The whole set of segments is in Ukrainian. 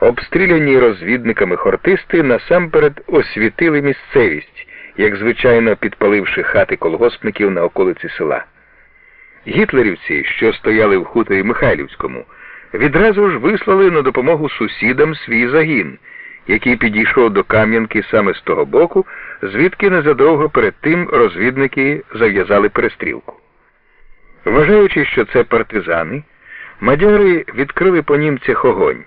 Обстріляні розвідниками хортисти насамперед освітили місцевість, як звичайно підпаливши хати колгоспників на околиці села. Гітлерівці, що стояли в хуторі Михайлівському, відразу ж вислали на допомогу сусідам свій загін, який підійшов до Кам'янки саме з того боку, звідки незадовго перед тим розвідники зав'язали перестрілку. Вважаючи, що це партизани, мадяри відкрили по німцях огонь.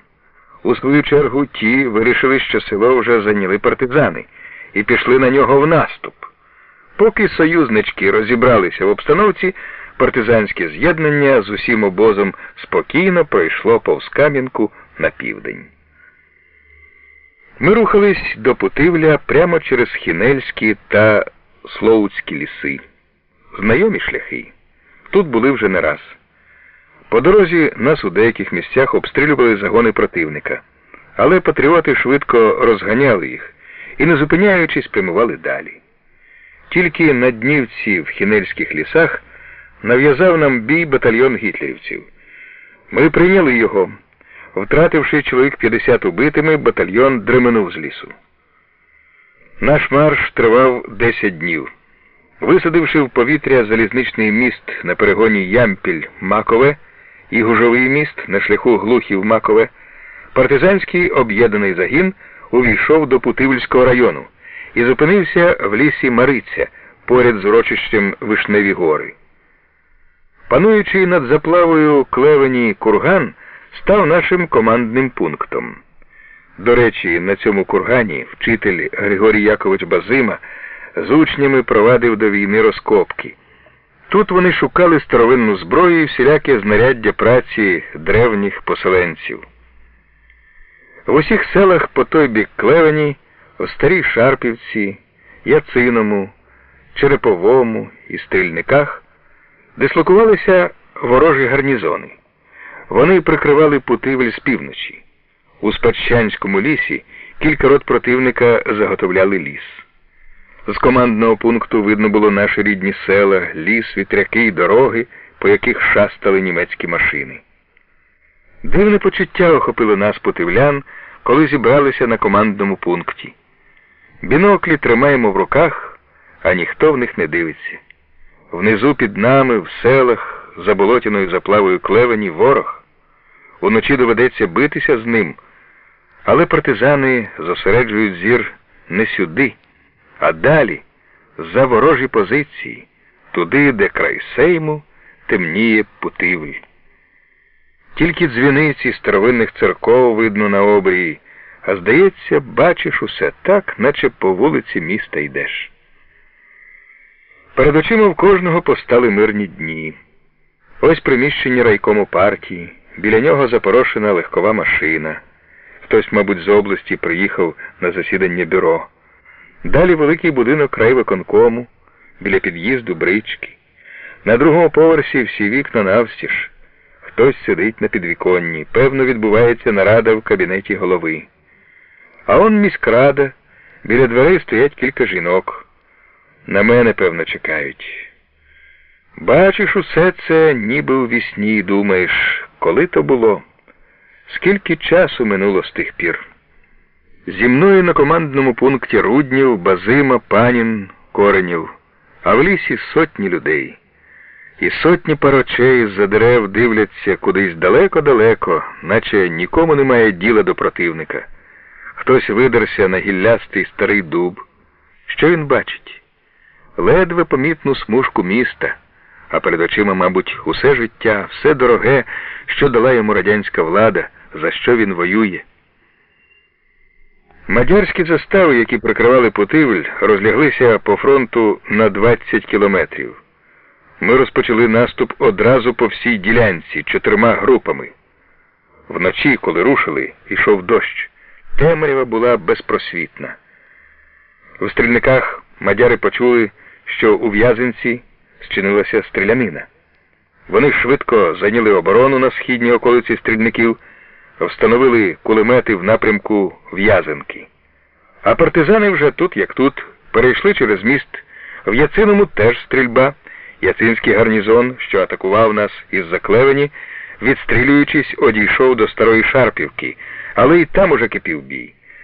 У свою чергу ті вирішили, що село вже зайняли партизани, і пішли на нього в наступ. Поки союзнички розібралися в обстановці, партизанське з'єднання з усім обозом спокійно пройшло повз Кам'янку на південь. Ми рухались до Путивля прямо через Хінельські та Слоуцькі ліси. Знайомі шляхи. Тут були вже не раз. По дорозі нас у деяких місцях обстрілювали загони противника, але патріоти швидко розганяли їх і, не зупиняючись, прямували далі. Тільки на днівці в хінельських лісах нав'язав нам бій батальйон гітлерівців. Ми прийняли його. Втративши чоловік 50 убитими, батальйон дременув з лісу. Наш марш тривав 10 днів. Висадивши в повітря залізничний міст на перегоні Ямпіль-Макове і гужовий міст на шляху Глухів-Макове, партизанський об'єднаний загін увійшов до Путивльського району і зупинився в лісі Мариця поряд з урочищем Вишневі гори. Пануючий над заплавою клевені курган став нашим командним пунктом. До речі, на цьому кургані вчитель Григорій Якович Базима з учнями провадив до війни розкопки. Тут вони шукали старовинну зброю і всіляке знаряддя праці древніх поселенців. В усіх селах по той бік Клевені, у Старій Шарпівці, Яциному, Череповому і Стрільниках дислокувалися ворожі гарнізони. Вони прикривали Путивль з півночі. У Спадщанському лісі кілька рот противника заготовляли ліс. З командного пункту видно було наші рідні села, ліс, вітряки й дороги, по яких шастали німецькі машини. Дивне почуття охопило нас путивлян, коли зібралися на командному пункті. Біноклі тримаємо в руках, а ніхто в них не дивиться. Внизу під нами, в селах, за болотяною заплавою клевені ворог. Уночі доведеться битися з ним, але партизани зосереджують зір не сюди, а далі, за ворожі позиції, туди, де край сейму темніє путивль. Тільки дзвіниці старовинних церков видно на обрії, а здається, бачиш усе так, наче по вулиці міста йдеш. Перед очима в кожного постали мирні дні. Ось приміщення райкому партії, біля нього запорошена легкова машина. Хтось, мабуть, з області приїхав на засідання бюро. Далі великий будинок крайвиконкому, біля під'їзду брички. На другому поверсі всі вікна навстіж. Хтось сидить на підвіконні. Певно, відбувається нарада в кабінеті голови. А он міськрада, біля дверей стоять кілька жінок. На мене, певно, чекають. Бачиш усе це, ніби у вісні, думаєш, коли то було, скільки часу минуло з тих пір. Зі мною на командному пункті Руднів, Базима, Панін, Коренів, а в лісі сотні людей. І сотні парочей з-за дерев дивляться кудись далеко-далеко, наче нікому немає діла до противника. Хтось видерся на гіллястий старий дуб. Що він бачить? Ледве помітну смужку міста, а перед очима, мабуть, усе життя, все дороге, що дала йому радянська влада, за що він воює. Мадярські застави, які прикривали Путивль, розляглися по фронту на 20 кілометрів. Ми розпочали наступ одразу по всій ділянці чотирма групами. Вночі, коли рушили, йшов дощ. Темрява була безпросвітна. У стрільниках мадяри почули, що у в'язенці зчинилася стрілянина. Вони швидко зайняли оборону на східній околиці стрільників, встановили кулемети в напрямку в'язанки. А партизани вже тут, як тут, перейшли через міст. В Яциному теж стрільба. Яцинський гарнізон, що атакував нас із заклевені, відстрілюючись, одійшов до Старої Шарпівки, Але і там уже кипів бій.